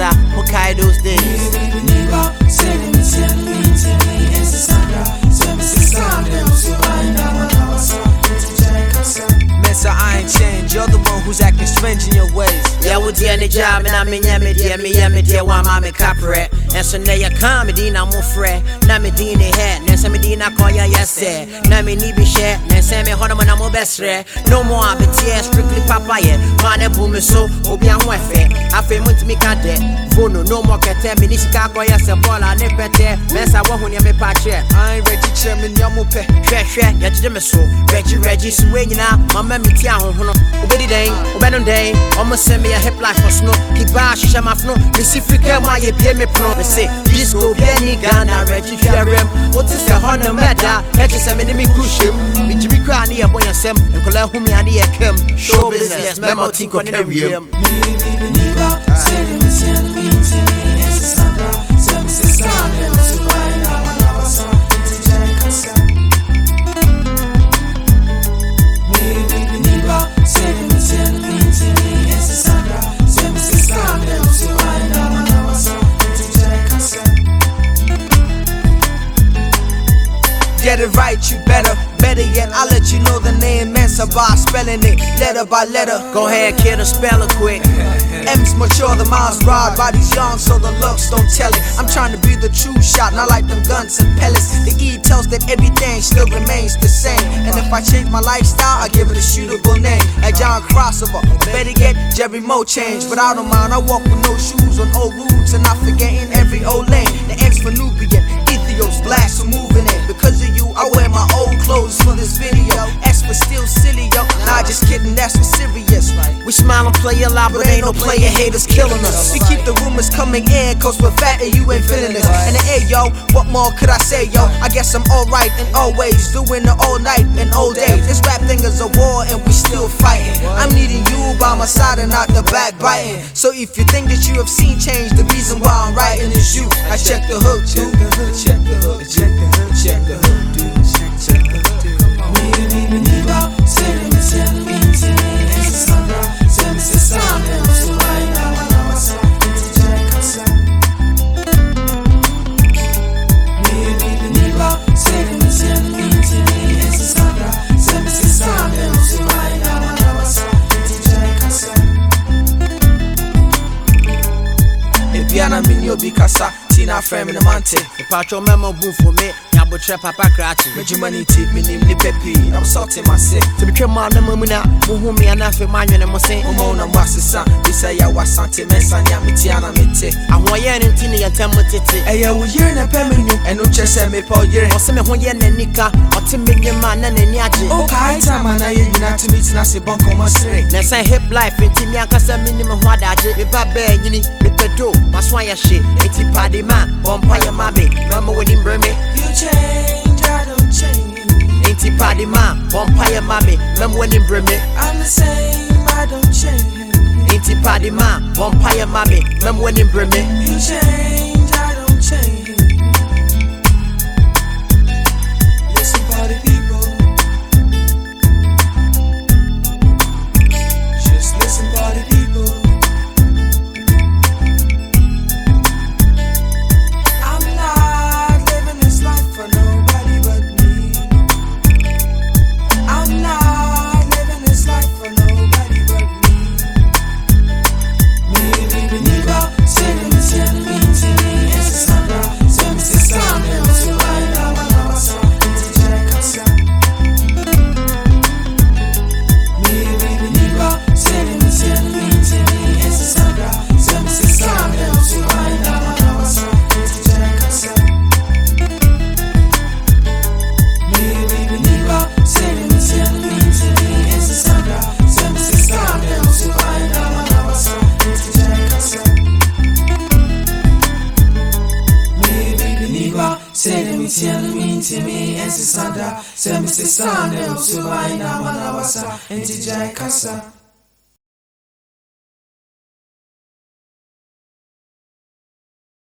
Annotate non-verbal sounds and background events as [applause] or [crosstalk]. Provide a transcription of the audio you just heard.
like those days. Mensa, I ain't changed. You're the one who's acting strange in your ways. Yeah, we dear the job, and I mean, yeah, me dear, me, yeah, me dear, why mommy capre. And so now you come, me dina mo fre. Na me dina head, na me dina call ya yes, eh. sir. Na me ni be share, na say me hono man mo best re. No be tear strictly papa yeah. Man, a boom so, oh, obi an wefe. I feel much me can de. Vono, no kete, me ni sika ya se eh, bola, ne pete. Mensa, what when you me patche. I ain't ready, chairman, yamu pe. hwɛ hwɛ yɛgyegye me so regye so wei nyinaa mama meti ahohono wobɛdi dɛn wobɛnom dɛn ɔmo sɛ meyɛ hip life ɔsono kibaa hyehyɛ mafono mesi frika mu ayɛ bie me pono me se disco biani ghana regye hwɛrɛm wote sɛ hɔ no mɛda ɛgye sɛ mene me ku hyɛm megye me kura ne yɛbɔ yɛnsɛm nkɔla homea ne yɛkam show business mɛma ɔti nkɔkɛ wiem Get it right, you better. Better yet, I'll let you know the name Mensa by spelling it letter by letter. Go ahead kid and spell it quick [laughs] M's mature, the mind's broad, body's young, so the looks don't tell it. I'm trying to be the true shot, not like them guns and pellets. The E tells that everything still remains the same. And if I change my lifestyle, I give it a suitable name. Like John Crossover, better yet, Jerry Mo change. But I don't mind, I walk with no shoes on old routes and not forgetting every old lane. The a lot but ain't no player haters killing us We keep the rumors coming in, cause we're fat and you ain't feeling this. And air, yo, what more could I say, yo? I guess I'm alright and always doing it all night and all day. This rap thing is a war and we still fighting. I'm needing you by my side and not the backbiting. So if you think that you have seen change, the reason why I'm writing is you. I check the hook, dude. Tina frame in the mante. Patro memo boom for me, Yabutre Papa Cratch. Mejumani tip, me name ni pepi, I'm salting my sick. To be came on the mumina, who me and I feel my and I'm saying, Momo na wasisa, bisa ya wasante mensa nya mitiana mete. I want yen and tinny and temotity. Eya wo year na pemenu, enu chese me pa year. Or some one yen and nika, or Tim Million man and any aji. O kai time na ye yina to meet na se bonko mo sere. Na say hip life in Timmy and Casa minimum what I did. If I bear you, with the dough, my swire shit. It's a paddy man, vampire mammy, mama with him bring me. Change, I don't change. Ain't he paddy man, vampire mammy, mama when him bring me. I'm the same, I don't change. Ain't he paddy man, vampire mammy, mama when him bring me. You change, ese samba, say me, say samba, no se baila, wala wasa, ente jere casa.